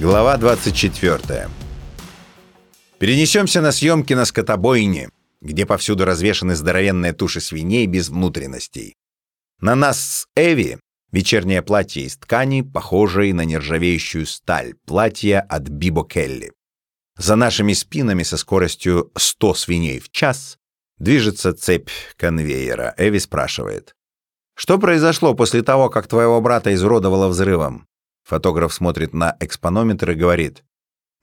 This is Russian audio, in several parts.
Глава 24. Перенесемся на съемки на скотобойне, где повсюду развешаны здоровенные туши свиней без внутренностей. На нас с Эви вечернее платье из ткани, похожей на нержавеющую сталь, платье от Бибо Келли. За нашими спинами со скоростью 100 свиней в час движется цепь конвейера. Эви спрашивает. «Что произошло после того, как твоего брата изуродовало взрывом?» Фотограф смотрит на экспонометр и говорит.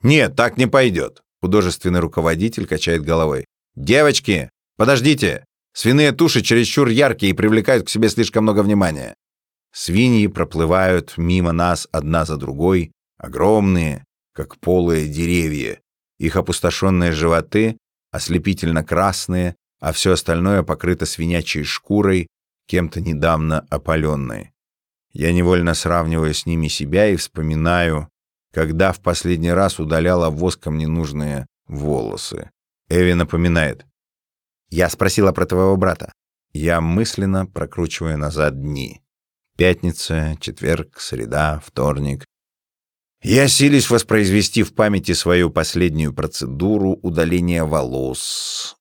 «Нет, так не пойдет». Художественный руководитель качает головой. «Девочки, подождите! Свиные туши чересчур яркие и привлекают к себе слишком много внимания. Свиньи проплывают мимо нас одна за другой, огромные, как полые деревья. Их опустошенные животы ослепительно красные, а все остальное покрыто свинячей шкурой, кем-то недавно опаленной. Я невольно сравниваю с ними себя и вспоминаю, когда в последний раз удаляла воском ненужные волосы. Эви напоминает. «Я спросила про твоего брата». Я мысленно прокручиваю назад дни. Пятница, четверг, среда, вторник. Я силюсь воспроизвести в памяти свою последнюю процедуру удаления волос.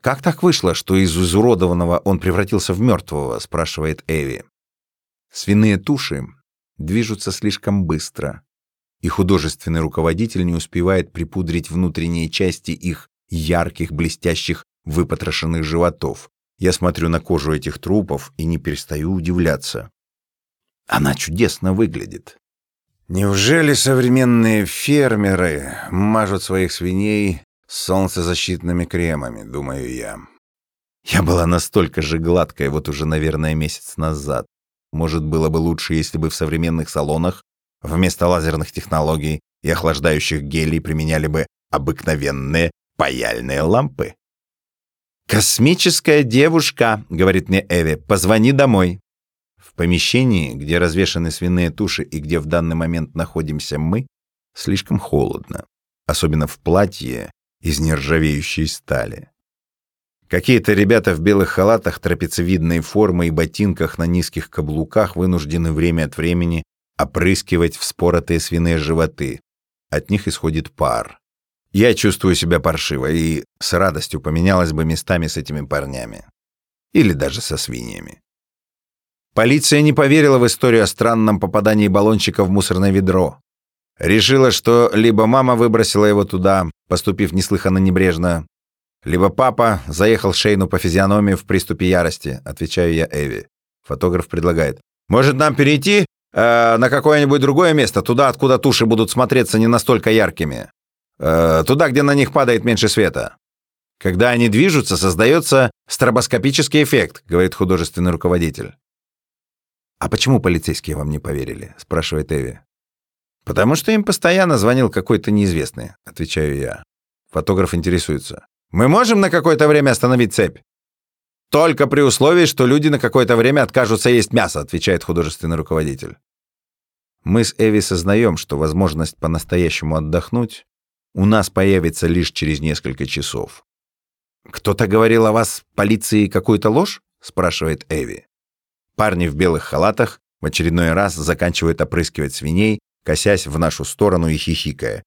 «Как так вышло, что из изуродованного он превратился в мертвого?» — спрашивает Эви. Свиные туши движутся слишком быстро, и художественный руководитель не успевает припудрить внутренние части их ярких, блестящих, выпотрошенных животов. Я смотрю на кожу этих трупов и не перестаю удивляться. Она чудесно выглядит. Неужели современные фермеры мажут своих свиней солнцезащитными кремами, думаю я. Я была настолько же гладкой вот уже, наверное, месяц назад. Может, было бы лучше, если бы в современных салонах вместо лазерных технологий и охлаждающих гелей применяли бы обыкновенные паяльные лампы. «Космическая девушка», — говорит мне Эви, — «позвони домой». В помещении, где развешаны свиные туши и где в данный момент находимся мы, слишком холодно, особенно в платье из нержавеющей стали. Какие-то ребята в белых халатах, трапециевидной формы и ботинках на низких каблуках вынуждены время от времени опрыскивать вспоротые свиные животы. От них исходит пар. Я чувствую себя паршиво и с радостью поменялась бы местами с этими парнями. Или даже со свиньями. Полиция не поверила в историю о странном попадании баллончика в мусорное ведро. Решила, что либо мама выбросила его туда, поступив неслыханно небрежно, либо папа заехал Шейну по физиономии в приступе ярости, отвечаю я Эви. Фотограф предлагает. Может нам перейти э, на какое-нибудь другое место, туда, откуда туши будут смотреться не настолько яркими. Э, туда, где на них падает меньше света. Когда они движутся, создается стробоскопический эффект, говорит художественный руководитель. А почему полицейские вам не поверили? спрашивает Эви. Потому что им постоянно звонил какой-то неизвестный, отвечаю я. Фотограф интересуется. Мы можем на какое-то время остановить цепь? Только при условии, что люди на какое-то время откажутся есть мясо, отвечает художественный руководитель. Мы с Эви сознаем, что возможность по-настоящему отдохнуть у нас появится лишь через несколько часов. «Кто-то говорил о вас полиции какую-то ложь?» — спрашивает Эви. Парни в белых халатах в очередной раз заканчивают опрыскивать свиней, косясь в нашу сторону и хихикая.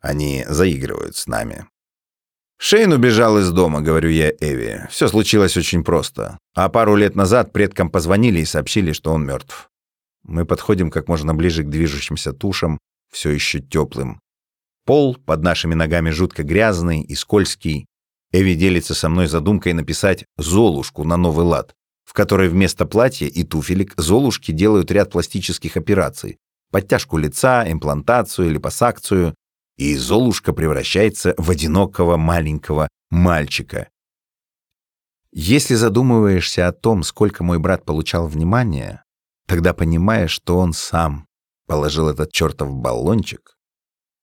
Они заигрывают с нами. Шейн убежал из дома, говорю я Эви. Все случилось очень просто. А пару лет назад предкам позвонили и сообщили, что он мертв. Мы подходим как можно ближе к движущимся тушам, все еще теплым. Пол под нашими ногами жутко грязный и скользкий. Эви делится со мной задумкой написать «Золушку» на новый лад, в которой вместо платья и туфелек Золушки делают ряд пластических операций. Подтяжку лица, имплантацию, липосакцию, и Золушка превращается в одинокого маленького мальчика. Если задумываешься о том, сколько мой брат получал внимания, тогда понимаешь, что он сам положил этот чертов баллончик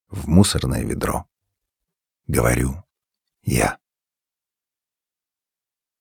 в мусорное ведро. Говорю я.